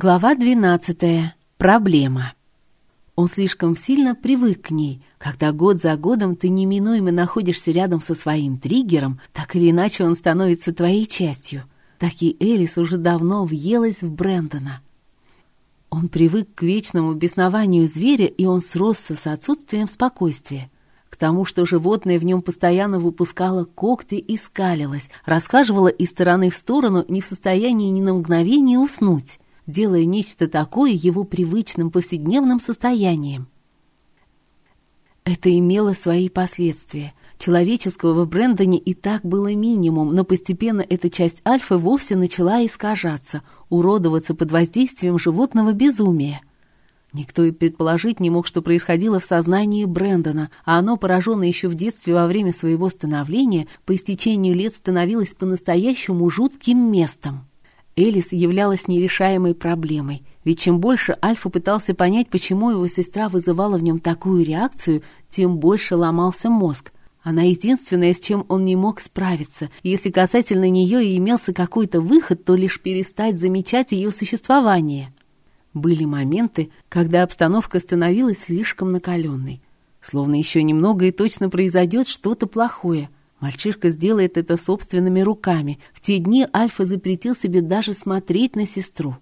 Глава 12. Проблема. Он слишком сильно привык к ней. Когда год за годом ты неминуемо находишься рядом со своим триггером, так или иначе он становится твоей частью. Так и Элис уже давно въелась в Брэндона. Он привык к вечному беснованию зверя, и он сросся с отсутствием спокойствия. К тому, что животное в нем постоянно выпускало когти и скалилось, расхаживало из стороны в сторону, не в состоянии ни на мгновение уснуть делая нечто такое его привычным повседневным состоянием. Это имело свои последствия. Человеческого в Брэндоне и так было минимум, но постепенно эта часть альфы вовсе начала искажаться, уродоваться под воздействием животного безумия. Никто и предположить не мог, что происходило в сознании Брэндона, а оно, пораженное еще в детстве во время своего становления, по истечению лет становилось по-настоящему жутким местом. Элис являлась нерешаемой проблемой, ведь чем больше Альфа пытался понять, почему его сестра вызывала в нем такую реакцию, тем больше ломался мозг. Она единственная, с чем он не мог справиться. Если касательно нее и имелся какой-то выход, то лишь перестать замечать ее существование. Были моменты, когда обстановка становилась слишком накаленной. Словно еще немного и точно произойдет что-то плохое – Мальчишка сделает это собственными руками. В те дни Альфа запретил себе даже смотреть на сестру.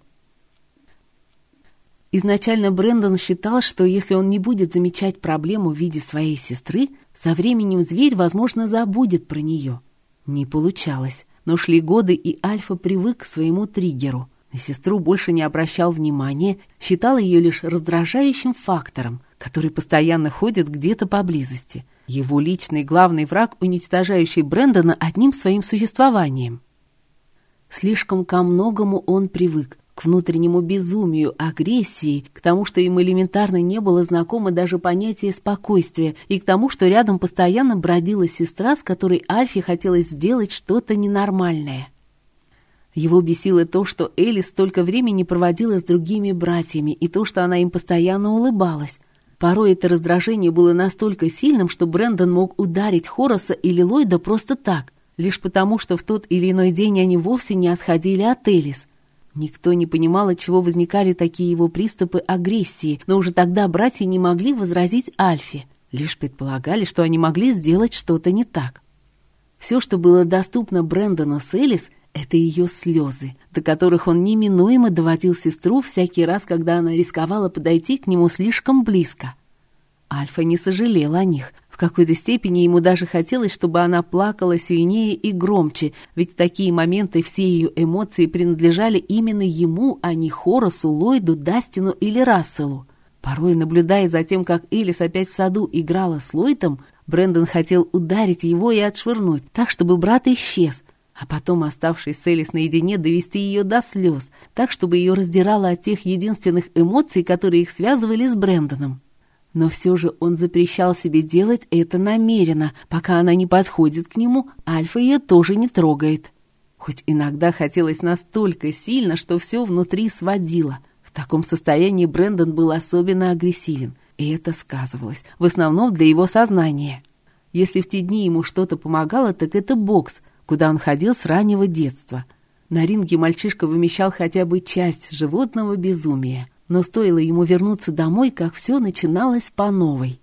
Изначально Брэндон считал, что если он не будет замечать проблему в виде своей сестры, со временем зверь, возможно, забудет про нее. Не получалось, но шли годы, и Альфа привык к своему триггеру. На сестру больше не обращал внимания, считал ее лишь раздражающим фактором, который постоянно ходит где-то поблизости – его личный главный враг, уничтожающий Брэндона одним своим существованием. Слишком ко многому он привык, к внутреннему безумию, агрессии, к тому, что им элементарно не было знакомо даже понятие спокойствия, и к тому, что рядом постоянно бродила сестра, с которой Альфе хотелось сделать что-то ненормальное. Его бесило то, что Элис столько времени проводила с другими братьями, и то, что она им постоянно улыбалась. Порой это раздражение было настолько сильным, что Брэндон мог ударить Хораса или Ллойда просто так, лишь потому, что в тот или иной день они вовсе не отходили от Элис. Никто не понимал, от чего возникали такие его приступы агрессии, но уже тогда братья не могли возразить Альфе, лишь предполагали, что они могли сделать что-то не так. Все, что было доступно Брэндону с Элис, это ее слезы, до которых он неминуемо доводил сестру всякий раз, когда она рисковала подойти к нему слишком близко. Альфа не сожалел о них. В какой-то степени ему даже хотелось, чтобы она плакала сильнее и громче, ведь в такие моменты все ее эмоции принадлежали именно ему, а не Хорасу, Ллойду, Дастину или Расселу. Порой, наблюдая за тем, как Элис опять в саду играла с Ллойдом, Брэндон хотел ударить его и отшвырнуть, так, чтобы брат исчез — а потом, оставшись с Элис наедине, довести ее до слез, так, чтобы ее раздирало от тех единственных эмоций, которые их связывали с Брэндоном. Но все же он запрещал себе делать это намеренно, пока она не подходит к нему, Альфа ее тоже не трогает. Хоть иногда хотелось настолько сильно, что все внутри сводило. В таком состоянии Брэндон был особенно агрессивен, и это сказывалось, в основном для его сознания. Если в те дни ему что-то помогало, так это бокс — куда он ходил с раннего детства. На ринге мальчишка вымещал хотя бы часть животного безумия, но стоило ему вернуться домой, как все начиналось по новой.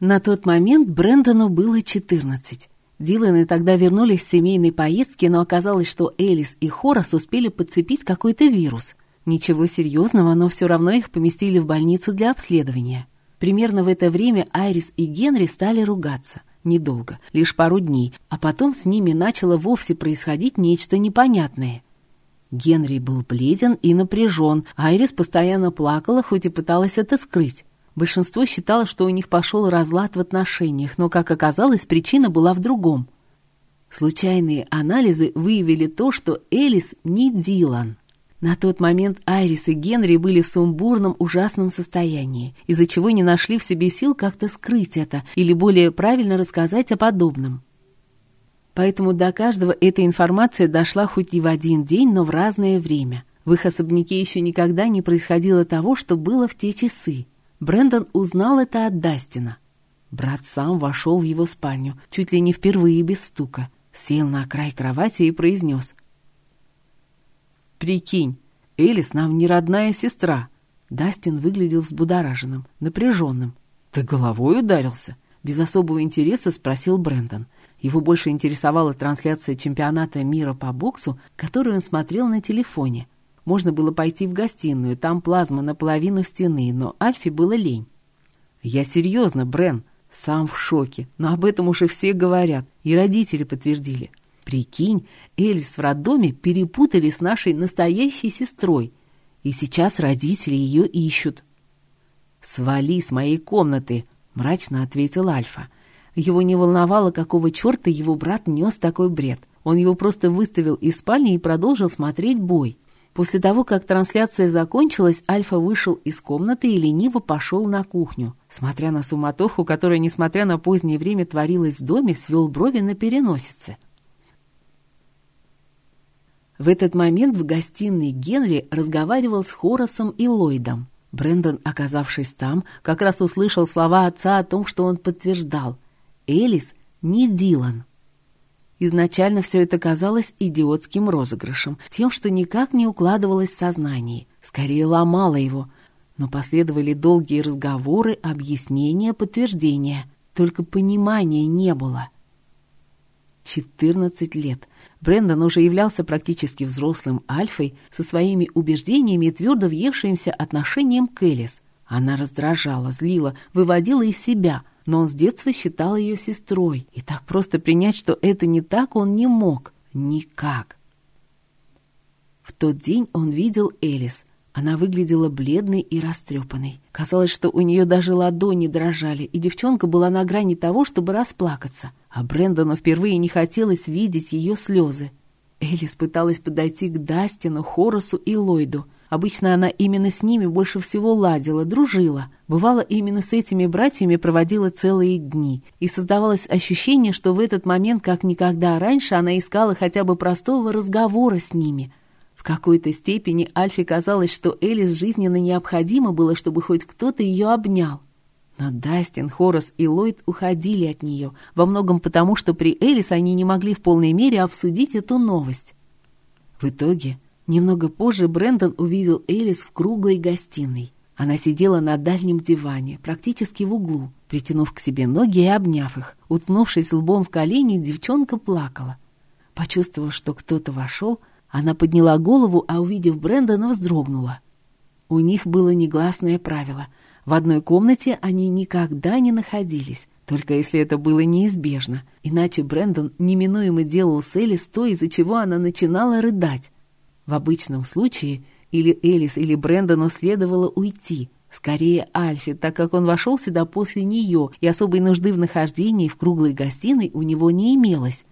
На тот момент Брэндону было 14. Диланы тогда вернулись с семейной поездки, но оказалось, что Элис и Хорас успели подцепить какой-то вирус. Ничего серьезного, но все равно их поместили в больницу для обследования. Примерно в это время Айрис и Генри стали ругаться. Недолго, лишь пару дней, а потом с ними начало вовсе происходить нечто непонятное. Генри был бледен и напряжен, Айрис постоянно плакала, хоть и пыталась это скрыть. Большинство считало, что у них пошел разлад в отношениях, но, как оказалось, причина была в другом. Случайные анализы выявили то, что Элис не Дилан. На тот момент Айрис и Генри были в сумбурном, ужасном состоянии, из-за чего не нашли в себе сил как-то скрыть это или более правильно рассказать о подобном. Поэтому до каждого эта информация дошла хоть и в один день, но в разное время. В их особняке еще никогда не происходило того, что было в те часы. Брэндон узнал это от Дастина. Брат сам вошел в его спальню, чуть ли не впервые без стука, сел на край кровати и произнес Прикинь, Элис нам не родная сестра. Дастин выглядел взбудораженным, напряженным. Ты головой ударился? Без особого интереса спросил Брэндон. Его больше интересовала трансляция чемпионата мира по боксу, которую он смотрел на телефоне. Можно было пойти в гостиную, там плазма наполовину стены, но Альфе было лень. «Я серьезно, Брен, сам в шоке, но об этом уже все говорят, и родители подтвердили. Прикинь, Элис в роддоме перепутали с нашей настоящей сестрой, и сейчас родители ее ищут». «Свали с моей комнаты», — мрачно ответил Альфа. Его не волновало, какого черта его брат нес такой бред. Он его просто выставил из спальни и продолжил смотреть бой. После того, как трансляция закончилась, Альфа вышел из комнаты и лениво пошел на кухню. Смотря на суматоху, которая, несмотря на позднее время, творилась в доме, свел брови на переносице. В этот момент в гостиной Генри разговаривал с Хорасом и Ллойдом. Брэндон, оказавшись там, как раз услышал слова отца о том, что он подтверждал. Элис не Дилан. Изначально все это казалось идиотским розыгрышем, тем, что никак не укладывалось в сознании, скорее ломало его. Но последовали долгие разговоры, объяснения, подтверждения. Только понимания не было. 14 лет. Брэндон уже являлся практически взрослым альфой со своими убеждениями и твердо въевшимся отношением к Элис. Она раздражала, злила, выводила из себя, но он с детства считал ее сестрой, и так просто принять, что это не так, он не мог. Никак. В тот день он видел Элис. Она выглядела бледной и растрепанной. Казалось, что у нее даже ладони дрожали, и девчонка была на грани того, чтобы расплакаться. А Брэндону впервые не хотелось видеть ее слезы. Элис пыталась подойти к Дастину, Хоросу и Ллойду — Обычно она именно с ними больше всего ладила, дружила. Бывало, именно с этими братьями проводила целые дни. И создавалось ощущение, что в этот момент, как никогда раньше, она искала хотя бы простого разговора с ними. В какой-то степени Альфе казалось, что Элис жизненно необходимо было, чтобы хоть кто-то ее обнял. Но Дастин, Хорас и Ллойд уходили от нее, во многом потому, что при Элис они не могли в полной мере обсудить эту новость. В итоге Немного позже Брэндон увидел Элис в круглой гостиной. Она сидела на дальнем диване, практически в углу, притянув к себе ноги и обняв их. Утнувшись лбом в колени, девчонка плакала. Почувствовав, что кто-то вошел, она подняла голову, а увидев Брэндона, вздрогнула. У них было негласное правило. В одной комнате они никогда не находились, только если это было неизбежно. Иначе Брэндон неминуемо делал с Элис то, из-за чего она начинала рыдать. В обычном случае или Элис, или Брэндону следовало уйти. Скорее Альфи, так как он вошел сюда после нее, и особой нужды в нахождении в круглой гостиной у него не имелось.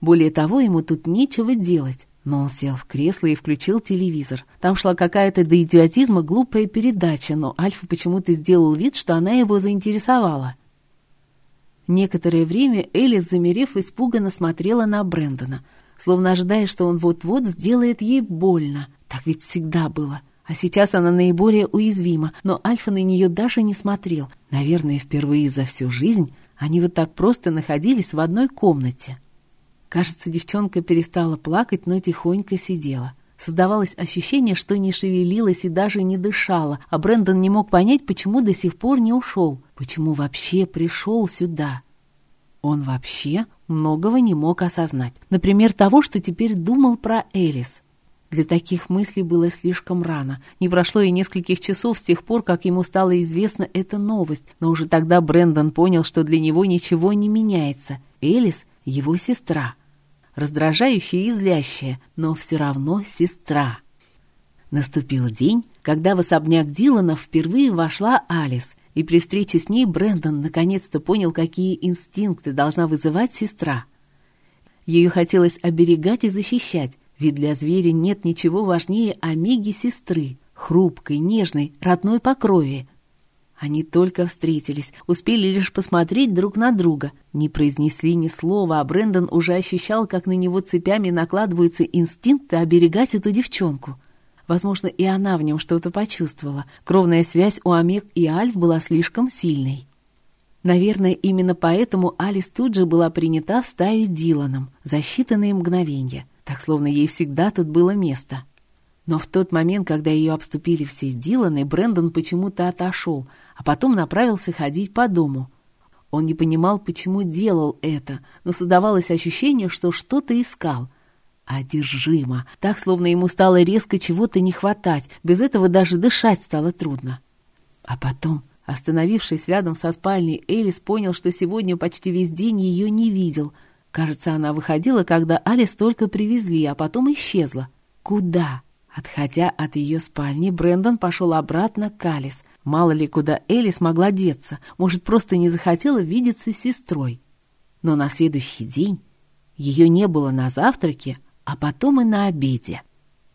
Более того, ему тут нечего делать. Но он сел в кресло и включил телевизор. Там шла какая-то до идиотизма глупая передача, но Альфа почему-то сделал вид, что она его заинтересовала. Некоторое время Элис, замерев, испуганно смотрела на Брэндона словно ожидая, что он вот-вот сделает ей больно. Так ведь всегда было. А сейчас она наиболее уязвима, но Альфа на нее даже не смотрел. Наверное, впервые за всю жизнь они вот так просто находились в одной комнате. Кажется, девчонка перестала плакать, но тихонько сидела. Создавалось ощущение, что не шевелилась и даже не дышала, а Брэндон не мог понять, почему до сих пор не ушел, почему вообще пришел сюда. Он вообще многого не мог осознать. Например, того, что теперь думал про Элис. Для таких мыслей было слишком рано. Не прошло и нескольких часов с тех пор, как ему стала известна эта новость, но уже тогда Брэндон понял, что для него ничего не меняется. Элис — его сестра. Раздражающая и злящая, но все равно сестра. Наступил день, когда в особняк Дилана впервые вошла Алис, и при встрече с ней Брэндон наконец-то понял, какие инстинкты должна вызывать сестра. Ее хотелось оберегать и защищать, ведь для зверя нет ничего важнее омеги сестры, хрупкой, нежной, родной по крови. Они только встретились, успели лишь посмотреть друг на друга, не произнесли ни слова, а Брэндон уже ощущал, как на него цепями накладываются инстинкты оберегать эту девчонку — Возможно, и она в нем что-то почувствовала. Кровная связь у Омег и Альф была слишком сильной. Наверное, именно поэтому Алис тут же была принята в стаю Диланом за считанные мгновения, так словно ей всегда тут было место. Но в тот момент, когда ее обступили все Диланы, Брэндон почему-то отошел, а потом направился ходить по дому. Он не понимал, почему делал это, но создавалось ощущение, что что-то искал. Одержимо, так, словно ему стало резко чего-то не хватать, без этого даже дышать стало трудно. А потом, остановившись рядом со спальней, Элис понял, что сегодня почти весь день ее не видел. Кажется, она выходила, когда Алис только привезли, а потом исчезла. Куда? Отходя от ее спальни, Брэндон пошел обратно к Алис. Мало ли, куда Элис могла деться. Может, просто не захотела видеться с сестрой. Но на следующий день ее не было на завтраке, а потом и на обеде.